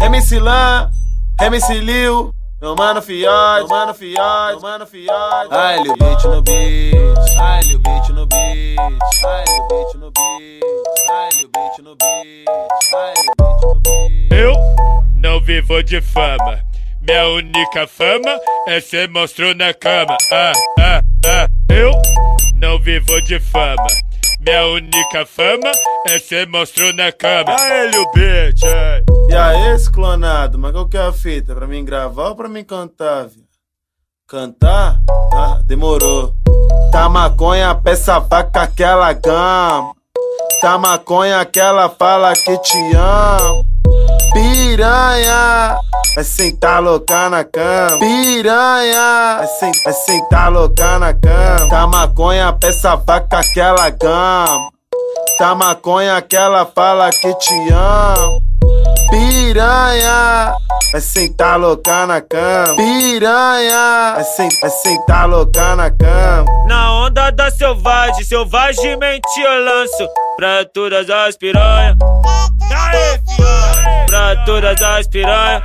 MC Lan, MC Liu, meu mano fiote, meu mano fiote, meu mano fiote. Ai, Lil Beat no beat, ai, Lil Beat no beat, ai, Lil Beat no beat, ai, Lil Beat no beat, ai, Lil Beat no beat. Eu não vivo de fama. Minha única fama é ser monstro na cama. Ah, ah, ah. Eu não vivo de fama. Minha única fama é ser monstro na cama. Aê, Lil Bitch, ai. Aí, esse clonado, mas qual que é a fita? Pra mim gravar ou pra mim cantar, viu? Cantar? Ah, demorou. Tá maconha, peça vaca, aquela gama. Tá maconha, aquela fala que te amo. Piranha, vai sentar louca na cama. Piranha, vai, sen vai sentar louca na cama. Tá maconha, peça vaca, aquela gama. Tá maconha, aquela fala que te amo. Piranha, vai sentar louca na cama. Piranha, vai, sen vai sentar louca na cama. Na onda da selvagem, selvagemente eu lanço pra todas as piranhas. Pra todas as piranhas.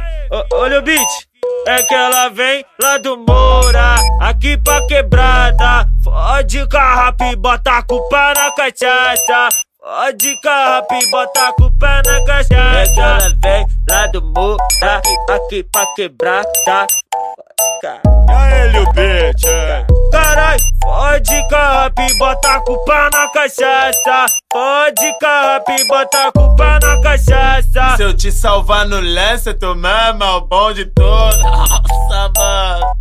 Olha o beat. É que ela vem lá do Moura, aqui pra quebrada. Fode carrapa e bota a culpa na cachaça. Fode carrapa e bota a culpa na cachaça. É que ela vem lá do Moura, aqui pra quebrada. Aê, Lil Bitch, ai. Carai, fode e bota a culpa na cachaça. Fode carrapa e bota a culpa na cachaça. Se eu te salvar no lance, tu é o bom de todo. Nossa, mano.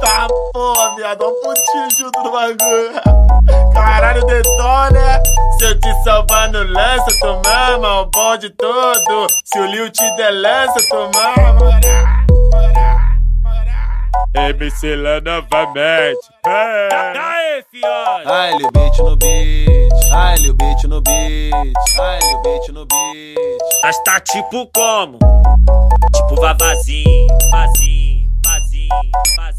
Tá porra, viado. Olha o putinho junto no bagulho. Caralho, detona. Se eu te salvar no lance, tu é o bom de todo. Se o Liu te der lance, tu mesmo. MC lá novamente. É. Aê, fiote! Ai, Lil Beat no beat. Ai, Lil Beat no beat. Ai, Lil Beat no beat. Mas tá tipo como? Tipo vavazinho, vazinho, vazinho, vazinho.